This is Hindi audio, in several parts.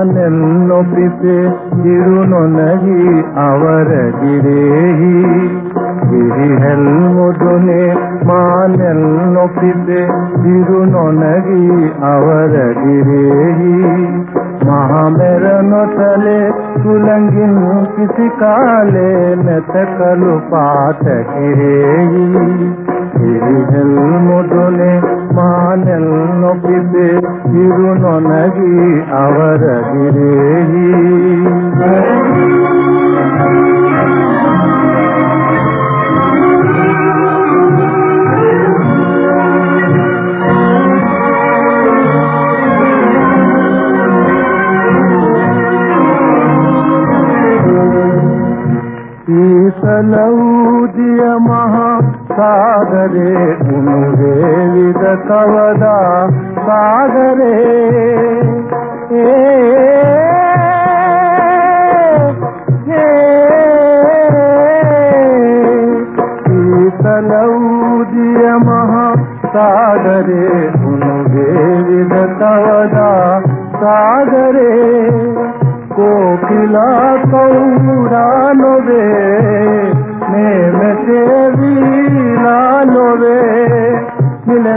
ಮಾನೆಲ್ಲೊಪ್ಪಿಸೆ ತಿರುನೊನಗಿ ಅವರ ಗಿರೇಹಿ ಗಿರಿ ಹೆಲ್ಮುದುನೆ ಮಾನೆಲ್ಲ ಪಿತೆ ಬಿರುನೊನಗಿ ಅವರ ಗಿರೇಗಿ ಮಹಾಮೆರನು ತಲೆ ತುಲಂಗಿನು ಕಿಸಿ ಕಾಲೆ ಮೆತಕಲು ಪಾತ ಕಿರೇಗಿ ಹಿರಿಹೆಲ್ಮುದುನೆ ಮಾನೆಲ್ನು ಪಿತೆ ಬಿರುನೊನಗಿ ಅವರ ಗಿರೇಗಿ ಮಹಾ ಸಾಗರೆ ಉನುವೇವಿದ ಕವದ ಸಾಗರೆ ಏ ಏ, ಈಸಲೌದಿಯ ಮಹಾ ಸಾಗರೆ ಉನುವೇವಿದ ಕವದ ಸಾಗರೆ ಕೋಕಿಲ ಕೌರಾನೊವೆ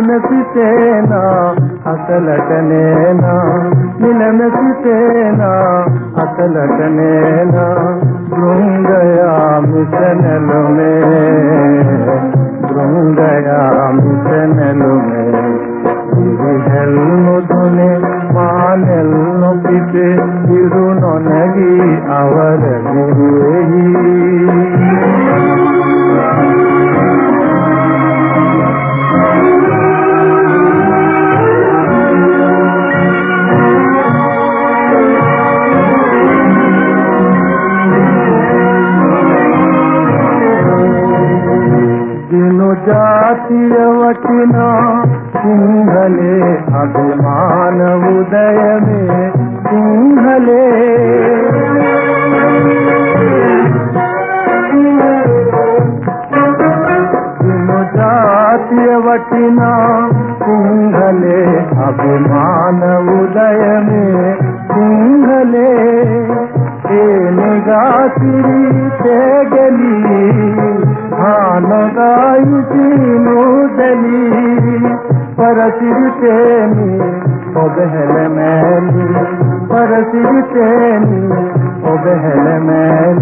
ನಿಲಮೆಸಿತೇನ ಅಸಲಟನೇನ ನಿಲಮೆಸಿತೇನ ಅಸಲಟನೇನ ಬೃಂಗಯ ಮಿಸನಲುಮೆ ಬೃಂಗಯ ಮಿಸನಲುಮೆ ಹಿರಿಹೆಲ್ ಮುದುನೆ ಮಾನೆಲ್ ನೊಪ್ಪಿತೆ ಇರು ನೊನಗಿ ಅವರ दिनो जातीय वकीना सिंहले अभिमान उदय में सिंहले दिनो जातीय वकीना सिंहले अभिमान उदय में सिंहले ए ते गली लगाई तीनू दली पर सिर तेनी ओ बहल मैली पर सिर तेनी ओ बहल मैली।